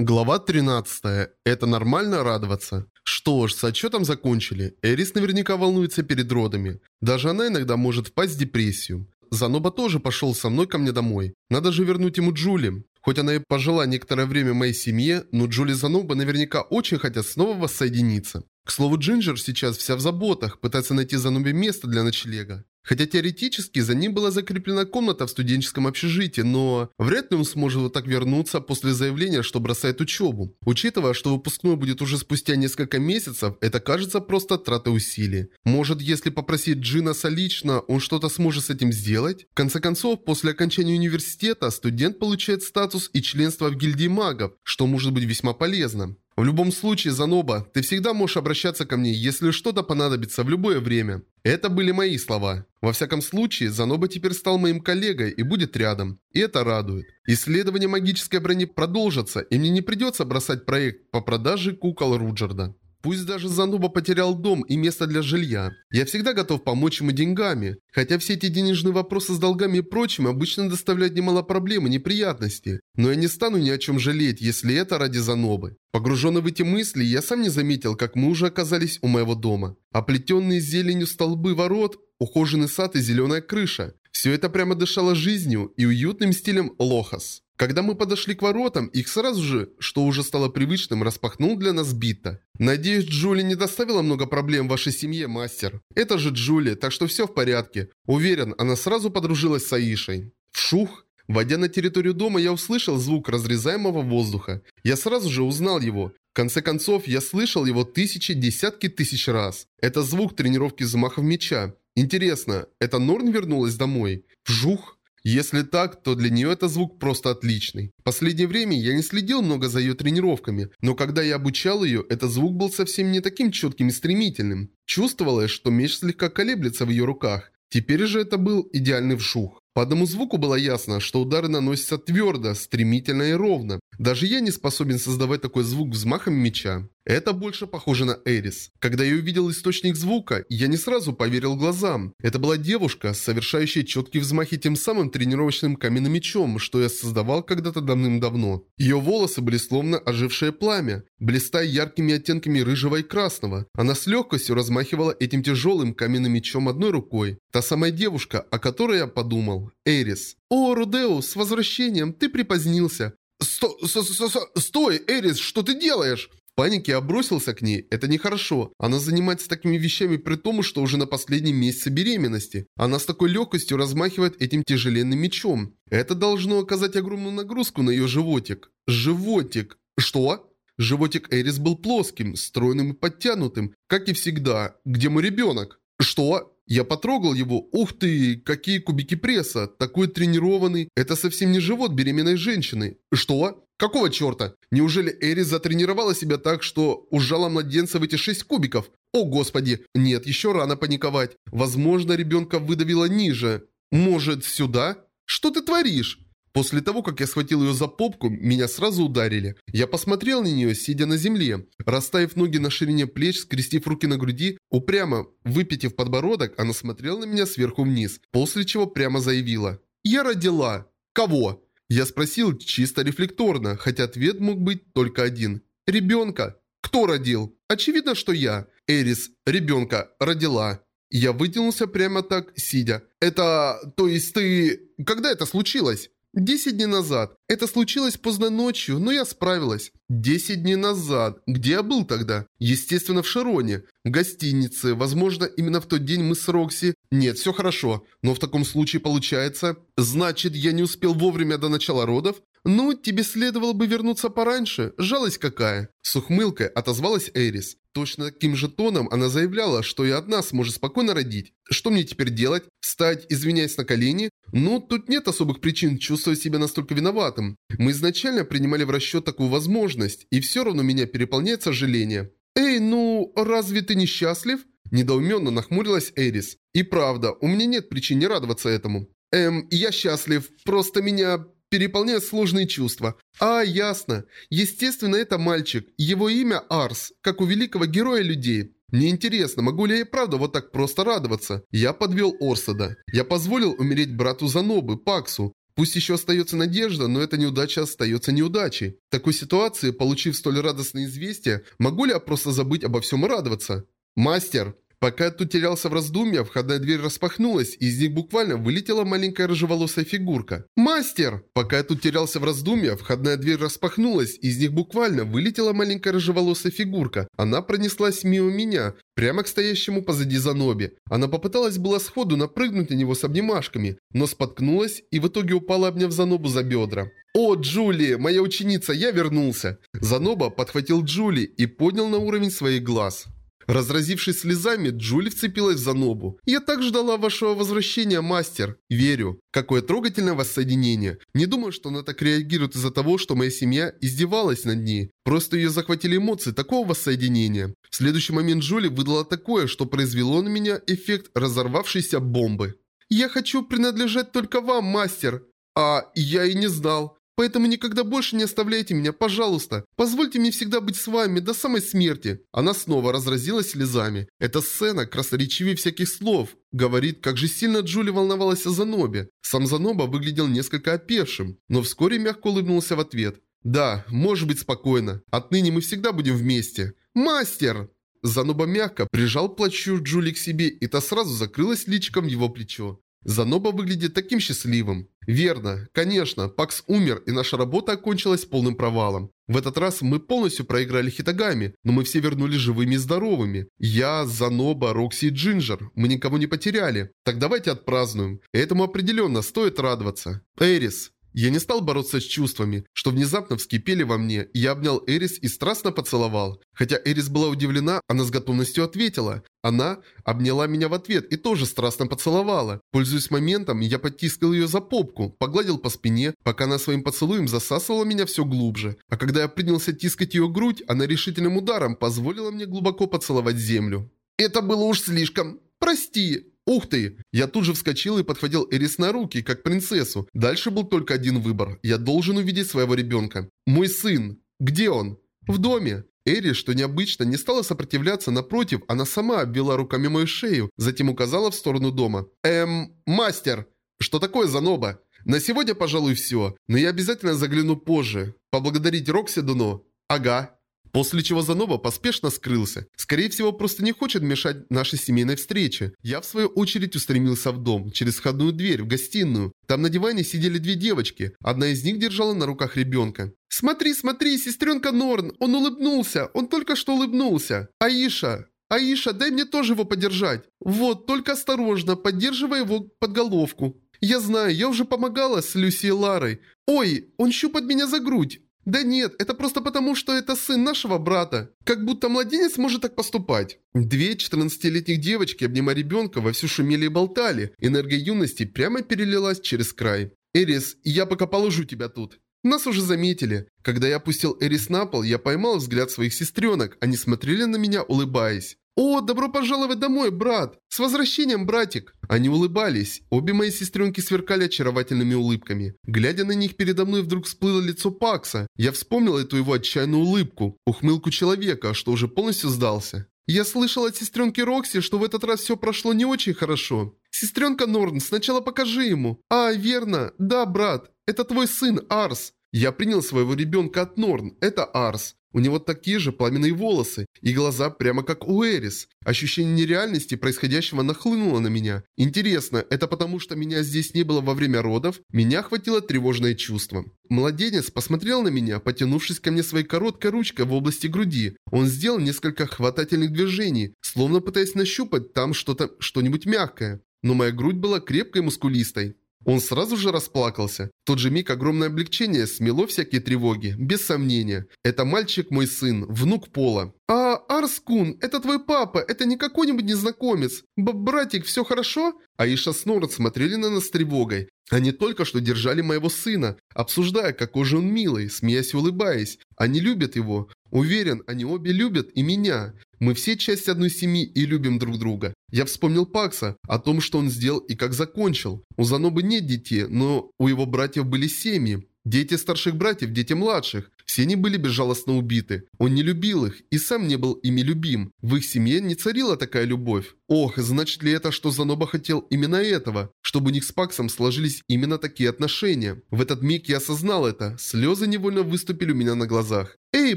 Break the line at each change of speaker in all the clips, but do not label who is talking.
Глава 13. Это нормально радоваться? Что ж, с отчетом закончили. Эрис наверняка волнуется перед родами. Даже она иногда может впасть в депрессию. Заноба тоже пошел со мной ко мне домой. Надо же вернуть ему Джули. Хоть она и пожила некоторое время моей семье, но Джули и Заноба наверняка очень хотят снова воссоединиться. К слову, Джинджер сейчас вся в заботах, пытается найти Занобе место для ночлега. Хотя теоретически за ним была закреплена комната в студенческом общежитии, но вряд ли он сможет вот так вернуться после заявления, что бросает учебу. Учитывая, что выпускной будет уже спустя несколько месяцев, это кажется просто тратой усилий. Может, если попросить Джинаса лично, он что-то сможет с этим сделать? В конце концов, после окончания университета студент получает статус и членство в гильдии магов, что может быть весьма полезно. В любом случае, Заноба, ты всегда можешь обращаться ко мне, если что-то понадобится в любое время. Это были мои слова. Во всяком случае, Заноба теперь стал моим коллегой и будет рядом. И это радует. Исследования магической брони продолжатся, и мне не придется бросать проект по продаже кукол Руджерда. Пусть даже Зануба потерял дом и место для жилья. Я всегда готов помочь ему деньгами. Хотя все эти денежные вопросы с долгами и прочим обычно доставляют немало проблем и неприятностей. Но я не стану ни о чем жалеть, если это ради Занобы. Погруженный в эти мысли, я сам не заметил, как мы уже оказались у моего дома. Оплетенные зеленью столбы ворот, ухоженный сад и зеленая крыша. Все это прямо дышало жизнью и уютным стилем Лохас. Когда мы подошли к воротам, их сразу же, что уже стало привычным, распахнул для нас Бита. «Надеюсь, Джули не доставила много проблем вашей семье, мастер. Это же Джули, так что все в порядке. Уверен, она сразу подружилась с Аишей». Вшух! Войдя на территорию дома, я услышал звук разрезаемого воздуха. Я сразу же узнал его. В конце концов, я слышал его тысячи, десятки тысяч раз. Это звук тренировки взмахов меча. Интересно, это Норн вернулась домой? Вжух! Если так, то для нее это звук просто отличный. Последнее время я не следил много за ее тренировками, но когда я обучал ее, этот звук был совсем не таким четким и стремительным. Чувствовалось, что меч слегка колеблется в ее руках. Теперь же это был идеальный вшух. По одному звуку было ясно, что удары наносятся твердо, стремительно и ровно. Даже я не способен создавать такой звук взмахом меча. Это больше похоже на Эрис. Когда я увидел источник звука, я не сразу поверил глазам. Это была девушка, совершающая четкие взмахи тем самым тренировочным каменным мечом, что я создавал когда-то давным-давно. Ее волосы были словно ожившее пламя, блистая яркими оттенками рыжего и красного. Она с легкостью размахивала этим тяжелым каменным мечом одной рукой. Та самая девушка, о которой я подумал. Эрис. «О, Рудеус, с возвращением! Ты припозднился!» «Сто... С -с -с Стой, Эрис, что ты делаешь?» панике я бросился к ней. Это нехорошо. Она занимается такими вещами при том, что уже на последнем месяце беременности. Она с такой легкостью размахивает этим тяжеленным мечом. Это должно оказать огромную нагрузку на ее животик. Животик. Что? Животик Эрис был плоским, стройным и подтянутым, как и всегда. Где мой ребенок? Что? Я потрогал его. Ух ты, какие кубики пресса. Такой тренированный. Это совсем не живот беременной женщины. Что? Какого черта? Неужели Эрис затренировала себя так, что ужала младенца в эти шесть кубиков? О господи, нет, еще рано паниковать. Возможно, ребенка выдавило ниже. Может, сюда? Что ты творишь? После того, как я схватил ее за попку, меня сразу ударили. Я посмотрел на нее, сидя на земле. Расставив ноги на ширине плеч, скрестив руки на груди, упрямо выпитив подбородок, она смотрела на меня сверху вниз, после чего прямо заявила. «Я родила». «Кого?» Я спросил чисто рефлекторно, хотя ответ мог быть только один. «Ребенка». «Кто родил?» «Очевидно, что я». Эрис, ребенка, родила. Я вытянулся прямо так, сидя. «Это... то есть ты... когда это случилось?» Десять дней назад. Это случилось поздно ночью, но я справилась. Десять дней назад. Где я был тогда? Естественно, в Широне. В гостинице. Возможно, именно в тот день мы с Рокси... Нет, все хорошо. Но в таком случае получается... Значит, я не успел вовремя до начала родов? Ну, тебе следовало бы вернуться пораньше. Жалость какая. С ухмылкой отозвалась Эрис. Точно таким же тоном она заявляла, что и одна сможет спокойно родить. Что мне теперь делать? Встать, извиняясь на колени? Ну, тут нет особых причин чувствовать себя настолько виноватым. Мы изначально принимали в расчет такую возможность, и все равно меня переполняет сожаление. «Эй, ну, разве ты несчастлив?» Недоуменно нахмурилась Эрис. «И правда, у меня нет причин не радоваться этому». «Эм, я счастлив, просто меня переполняют сложные чувства. А, ясно. Естественно, это мальчик. Его имя Арс, как у великого героя людей. Мне интересно, могу ли я и правда вот так просто радоваться? Я подвел Орсада. Я позволил умереть брату Занобы, Паксу. Пусть еще остается надежда, но эта неудача остается неудачей. В такой ситуации, получив столь радостное известие, могу ли я просто забыть обо всем и радоваться? Мастер! Пока я тут терялся в раздумьях, входная дверь распахнулась, и из них буквально вылетела маленькая рыжеволосая фигурка. «Мастер!» Пока я тут терялся в раздумьях, входная дверь распахнулась, и из них буквально вылетела маленькая рыжеволосая фигурка. Она пронеслась мимо меня, прямо к стоящему позади Заноби. Она попыталась было сходу напрыгнуть на него с обнимашками, но споткнулась и в итоге упала, обняв Занобу за бедра. «О, Джули, моя ученица, я вернулся!» Заноба подхватил Джули и поднял на уровень своих глаз. Разразившись слезами, Джули вцепилась в Занобу. «Я так ждала вашего возвращения, мастер!» «Верю. Какое трогательное воссоединение. Не думаю, что она так реагирует из-за того, что моя семья издевалась над ней. Просто ее захватили эмоции такого воссоединения. В следующий момент Джули выдала такое, что произвело на меня эффект разорвавшейся бомбы. «Я хочу принадлежать только вам, мастер!» «А, я и не знал. Поэтому никогда больше не оставляйте меня, пожалуйста. Позвольте мне всегда быть с вами до самой смерти». Она снова разразилась слезами. Эта сцена красноречивее всяких слов. Говорит, как же сильно Джули волновалась о Занобе. Сам Заноба выглядел несколько опешим, но вскоре мягко улыбнулся в ответ. «Да, может быть спокойно. Отныне мы всегда будем вместе». «Мастер!» Заноба мягко прижал плачу Джули к себе, и та сразу закрылась личиком его плечо. Заноба выглядит таким счастливым. Верно, конечно, Пакс умер, и наша работа окончилась полным провалом. В этот раз мы полностью проиграли Хитагами, но мы все вернулись живыми и здоровыми. Я, Заноба, Рокси и Джинджер. Мы никого не потеряли. Так давайте отпразднуем. Этому определенно стоит радоваться. Эрис, я не стал бороться с чувствами, что внезапно вскипели во мне, я обнял Эрис и страстно поцеловал. Хотя Эрис была удивлена, она с готовностью ответила. Она обняла меня в ответ и тоже страстно поцеловала. Пользуясь моментом, я подтискал ее за попку, погладил по спине, пока она своим поцелуем засасывала меня все глубже. А когда я принялся тискать ее грудь, она решительным ударом позволила мне глубоко поцеловать землю. «Это было уж слишком. Прости!» Ух ты! Я тут же вскочил и подхватил Эрис на руки, как принцессу. Дальше был только один выбор. Я должен увидеть своего ребенка. Мой сын. Где он? В доме. Эри, что необычно, не стала сопротивляться, напротив, она сама обвела руками мою шею, затем указала в сторону дома. «Эм, мастер! Что такое заноба? На сегодня, пожалуй, все, но я обязательно загляну позже. Поблагодарить Рокси Дуно? Ага». После чего Занова поспешно скрылся. Скорее всего, просто не хочет мешать нашей семейной встрече. Я, в свою очередь, устремился в дом, через входную дверь, в гостиную. Там на диване сидели две девочки. Одна из них держала на руках ребенка. «Смотри, смотри, сестренка Норн! Он улыбнулся! Он только что улыбнулся! Аиша! Аиша, дай мне тоже его подержать! Вот, только осторожно, поддерживай его под головку!» «Я знаю, я уже помогала с Люси и Ларой. Ой, он щупает меня за грудь. Да нет, это просто потому, что это сын нашего брата. Как будто младенец может так поступать. Две 14-летних девочки, обнимая ребенка, вовсю шумели и болтали. Энергия юности прямо перелилась через край. «Эрис, я пока положу тебя тут». Нас уже заметили. Когда я опустил Эрис на пол, я поймал взгляд своих сестренок. Они смотрели на меня, улыбаясь. «О, добро пожаловать домой, брат! С возвращением, братик!» Они улыбались. Обе мои сестренки сверкали очаровательными улыбками. Глядя на них, передо мной вдруг всплыло лицо Пакса. Я вспомнил эту его отчаянную улыбку. Ухмылку человека, что уже полностью сдался. Я слышал от сестренки Рокси, что в этот раз все прошло не очень хорошо. Сестренка Норн, сначала покажи ему. А, верно. Да, брат. Это твой сын, Арс. Я принял своего ребенка от Норн. Это Арс. У него такие же пламенные волосы и глаза прямо как у Эрис. Ощущение нереальности происходящего нахлынуло на меня. Интересно, это потому что меня здесь не было во время родов? Меня охватило тревожное чувство. Младенец посмотрел на меня, потянувшись ко мне своей короткой ручкой в области груди. Он сделал несколько хватательных движений, словно пытаясь нащупать там что-то, что-нибудь мягкое. Но моя грудь была крепкой и мускулистой. Он сразу же расплакался. В тот же миг огромное облегчение смело всякие тревоги. Без сомнения. Это мальчик мой сын, внук Пола. «А, Арскун, это твой папа, это не какой-нибудь незнакомец. Б братик, все хорошо?» Аиша с Норд смотрели на нас с тревогой. Они только что держали моего сына, обсуждая, какой же он милый, смеясь и улыбаясь. Они любят его. Уверен, они обе любят и меня. Мы все часть одной семьи и любим друг друга. Я вспомнил Пакса, о том, что он сделал и как закончил. У Занобы нет детей, но у его братьев были семьи. Дети старших братьев, дети младших. Все они были безжалостно убиты. Он не любил их и сам не был ими любим. В их семье не царила такая любовь. Ох, значит ли это, что Заноба хотел именно этого? Чтобы у них с Паксом сложились именно такие отношения. В этот миг я осознал это. Слезы невольно выступили у меня на глазах. «Эй,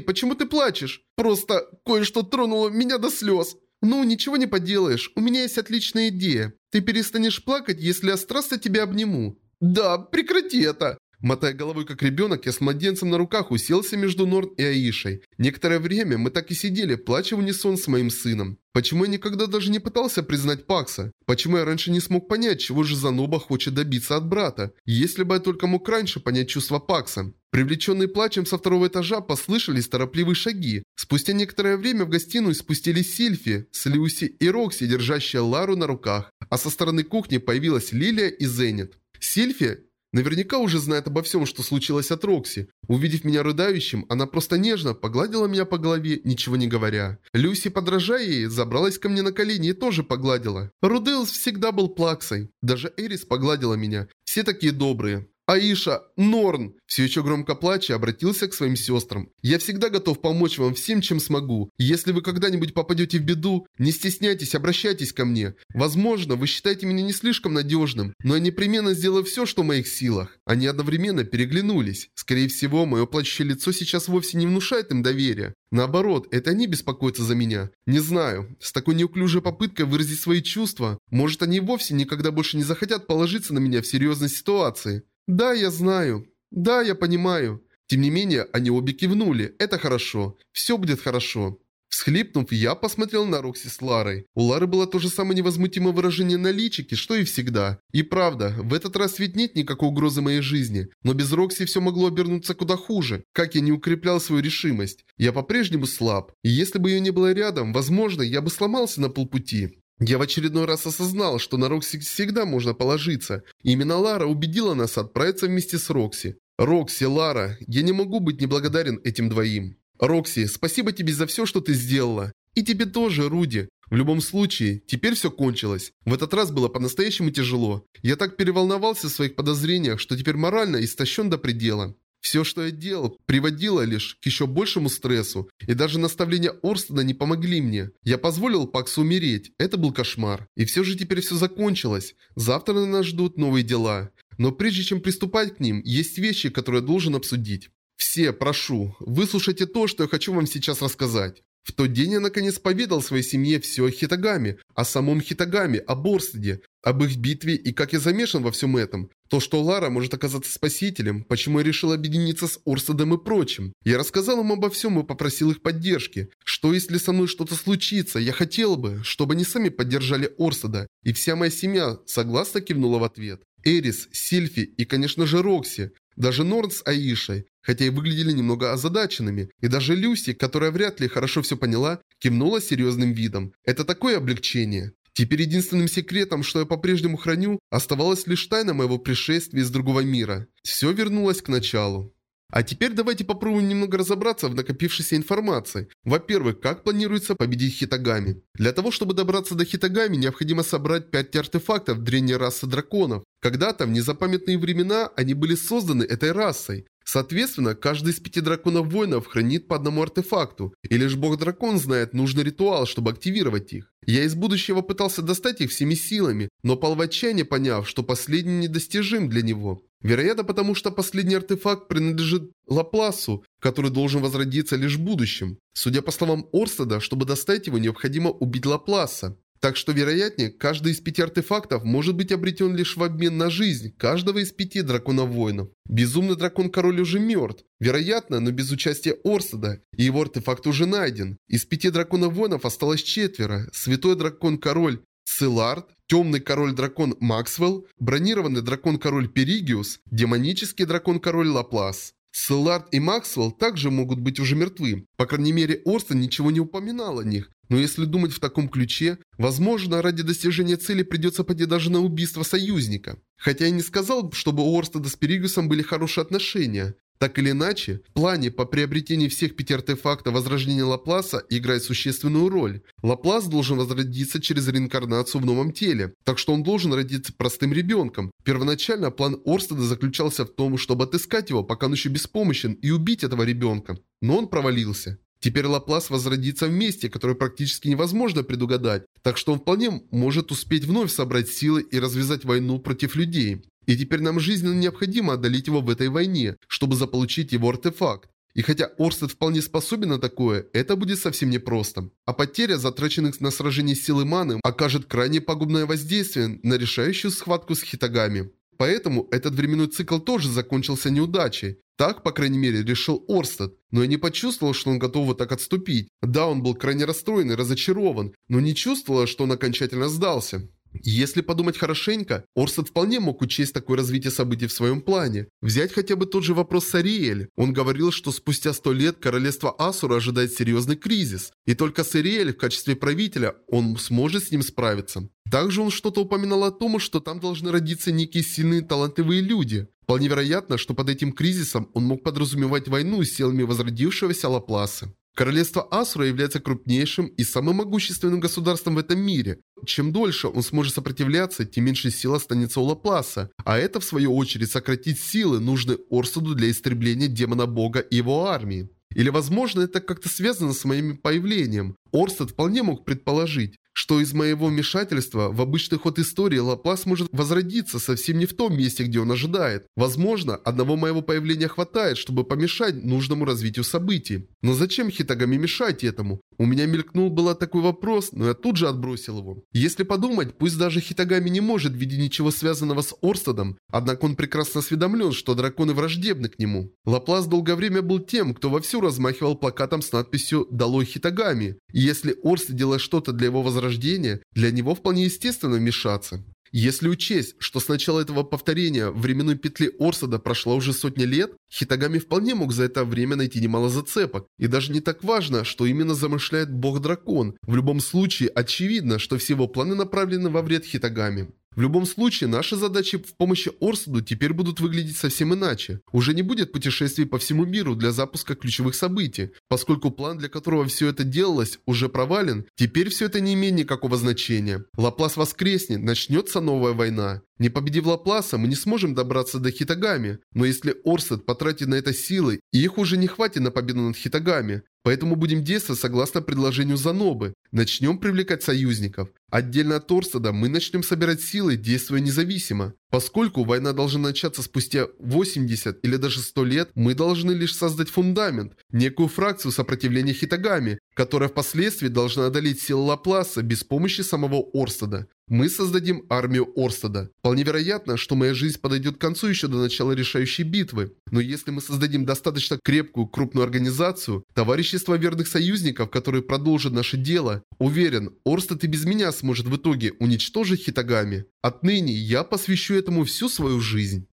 почему ты плачешь? Просто кое-что тронуло меня до слез». «Ну, ничего не поделаешь. У меня есть отличная идея. Ты перестанешь плакать, если я страстно тебя обниму». «Да, прекрати это!» Мотая головой как ребенок, я с младенцем на руках уселся между Норн и Аишей. Некоторое время мы так и сидели, плача в унисон с моим сыном. Почему я никогда даже не пытался признать Пакса? Почему я раньше не смог понять, чего же Заноба хочет добиться от брата? Если бы я только мог раньше понять чувства Пакса. Привлеченные плачем со второго этажа послышались торопливые шаги. Спустя некоторое время в гостиную спустились Сильфи, с Люси и Рокси, держащая Лару на руках. А со стороны кухни появилась Лилия и Зенит. Сильфи Наверняка уже знает обо всем, что случилось от Рокси. Увидев меня рыдающим, она просто нежно погладила меня по голове, ничего не говоря. Люси, подражая ей, забралась ко мне на колени и тоже погладила. Рудеус всегда был плаксой. Даже Эрис погладила меня. Все такие добрые. Аиша, Норн, все еще громко плача, обратился к своим сестрам. «Я всегда готов помочь вам всем, чем смогу. Если вы когда-нибудь попадете в беду, не стесняйтесь, обращайтесь ко мне. Возможно, вы считаете меня не слишком надежным, но я непременно сделаю все, что в моих силах». Они одновременно переглянулись. Скорее всего, мое плачущее лицо сейчас вовсе не внушает им доверия. Наоборот, это они беспокоятся за меня. Не знаю, с такой неуклюжей попыткой выразить свои чувства, может они вовсе никогда больше не захотят положиться на меня в серьезной ситуации. «Да, я знаю. Да, я понимаю». Тем не менее, они обе кивнули. Это хорошо. Все будет хорошо. Всхлипнув, я посмотрел на Рокси с Ларой. У Лары было то же самое невозмутимое выражение на личике, что и всегда. И правда, в этот раз ведь нет никакой угрозы моей жизни. Но без Рокси все могло обернуться куда хуже. Как я не укреплял свою решимость. Я по-прежнему слаб. И если бы ее не было рядом, возможно, я бы сломался на полпути. Я в очередной раз осознал, что на Рокси всегда можно положиться. именно Лара убедила нас отправиться вместе с Рокси. Рокси, Лара, я не могу быть неблагодарен этим двоим. Рокси, спасибо тебе за все, что ты сделала. И тебе тоже, Руди. В любом случае, теперь все кончилось. В этот раз было по-настоящему тяжело. Я так переволновался в своих подозрениях, что теперь морально истощен до предела. Все, что я делал, приводило лишь к еще большему стрессу, и даже наставления Орстена не помогли мне. Я позволил Паксу умереть, это был кошмар. И все же теперь все закончилось. Завтра на нас ждут новые дела. Но прежде чем приступать к ним, есть вещи, которые я должен обсудить. Все, прошу, выслушайте то, что я хочу вам сейчас рассказать. В тот день я наконец поведал своей семье все о Хитагаме, о самом Хитагаме, о Борстеде, об их битве и как я замешан во всем этом. То, что Лара может оказаться спасителем, почему я решил объединиться с Орстедом и прочим. Я рассказал им обо всем и попросил их поддержки. Что если со мной что-то случится, я хотел бы, чтобы они сами поддержали Орстеда. И вся моя семья согласно кивнула в ответ. Эрис, Сильфи и, конечно же, Рокси. Даже Норн с Аишей, хотя и выглядели немного озадаченными. И даже Люси, которая вряд ли хорошо все поняла, кивнула серьезным видом. Это такое облегчение. Теперь единственным секретом, что я по-прежнему храню, оставалась лишь тайна моего пришествия из другого мира. Все вернулось к началу. А теперь давайте попробуем немного разобраться в накопившейся информации. Во-первых, как планируется победить Хитагами. Для того, чтобы добраться до Хитагами, необходимо собрать 5 артефактов древней расы драконов. Когда-то, в незапамятные времена, они были созданы этой расой. Соответственно, каждый из пяти драконов-воинов хранит по одному артефакту, и лишь бог-дракон знает нужный ритуал, чтобы активировать их. Я из будущего пытался достать их всеми силами, но отчаяние, поняв, что последний недостижим для него. Вероятно, потому что последний артефакт принадлежит Лапласу, который должен возродиться лишь в будущем. Судя по словам Орстеда, чтобы достать его, необходимо убить Лапласа. Так что, вероятнее, каждый из пяти артефактов может быть обретен лишь в обмен на жизнь каждого из пяти драконов-воинов. Безумный дракон-король уже мертв. Вероятно, но без участия Орстеда. И его артефакт уже найден. Из пяти драконов-воинов осталось четверо. Святой дракон-король Силард, темный король-дракон Максвелл, бронированный дракон-король Перигиус, демонический дракон-король Лаплас. Силард и Максвелл также могут быть уже мертвы. По крайней мере, Орстен ничего не упоминал о них. Но если думать в таком ключе, возможно, ради достижения цели придется пойти даже на убийство союзника. Хотя я не сказал, чтобы у Орстеда с Перигиусом были хорошие отношения. Так или иначе, в плане по приобретению всех пяти артефактов возрождения Лапласа играет существенную роль. Лаплас должен возродиться через реинкарнацию в новом теле, так что он должен родиться простым ребенком. Первоначально план Орстеда заключался в том, чтобы отыскать его, пока он еще беспомощен, и убить этого ребенка. Но он провалился. Теперь Лаплас возродится в месте, которое практически невозможно предугадать, так что он вполне может успеть вновь собрать силы и развязать войну против людей. И теперь нам жизненно необходимо одолеть его в этой войне, чтобы заполучить его артефакт. И хотя Орстед вполне способен на такое, это будет совсем непросто. А потеря затраченных на сражение силы маны окажет крайне пагубное воздействие на решающую схватку с Хитагами. Поэтому этот временной цикл тоже закончился неудачей. Так, по крайней мере, решил Орстед. Но я не почувствовал, что он готов вот так отступить. Да, он был крайне расстроен и разочарован, но не чувствовал, что он окончательно сдался. Если подумать хорошенько, Орсет вполне мог учесть такое развитие событий в своем плане. Взять хотя бы тот же вопрос с Ариэль. Он говорил, что спустя сто лет королевство Асура ожидает серьезный кризис. И только с Ариэль в качестве правителя он сможет с ним справиться. Также он что-то упоминал о том, что там должны родиться некие сильные талантливые люди. Вполне вероятно, что под этим кризисом он мог подразумевать войну с силами возродившегося Лапласа. Королевство Асура является крупнейшим и самым могущественным государством в этом мире. Чем дольше он сможет сопротивляться, тем меньше сил останется у Лапласа. А это, в свою очередь, сократит силы, нужные Орсуду для истребления демона-бога и его армии. Или, возможно, это как-то связано с моим появлением. Орстед вполне мог предположить, что из моего вмешательства в обычный ход истории Лаплас может возродиться совсем не в том месте, где он ожидает. Возможно, одного моего появления хватает, чтобы помешать нужному развитию событий. Но зачем Хитагами мешать этому? У меня мелькнул было такой вопрос, но я тут же отбросил его. Если подумать, пусть даже Хитагами не может видеть ничего связанного с Орстедом, однако он прекрасно осведомлен, что драконы враждебны к нему. Лаплас долгое время был тем, кто вовсю размахивал плакатом с надписью «Долой Хитагами», и если Орстед делает что-то для его возрождения, для него вполне естественно вмешаться. Если учесть, что с начала этого повторения временной петли Орсада прошло уже сотни лет, Хитагами вполне мог за это время найти немало зацепок. И даже не так важно, что именно замышляет бог-дракон. В любом случае, очевидно, что все его планы направлены во вред Хитагами. В любом случае, наши задачи в помощи Орсаду теперь будут выглядеть совсем иначе. Уже не будет путешествий по всему миру для запуска ключевых событий. Поскольку план, для которого все это делалось, уже провален, теперь все это не имеет никакого значения. Лаплас воскреснет, начнется новая война. Не победив Лапласа, мы не сможем добраться до Хитагами. Но если Орсет потратит на это силы, их уже не хватит на победу над Хитагами. Поэтому будем действовать согласно предложению Занобы. Начнем привлекать союзников. Отдельно от Орсада мы начнем собирать силы, действуя независимо. Поскольку война должна начаться спустя 80 или даже 100 лет, мы должны лишь создать фундамент, некую фракцию сопротивления Хитагами, которая впоследствии должна одолеть силы Лапласа без помощи самого Орстада. Мы создадим армию Орстада. Вполне вероятно, что моя жизнь подойдет к концу еще до начала решающей битвы. Но если мы создадим достаточно крепкую, крупную организацию, товарищество верных союзников, которые продолжат наше дело, уверен, Орстад и без меня сможет в итоге уничтожить Хитагами. Отныне я посвящу этому всю свою жизнь.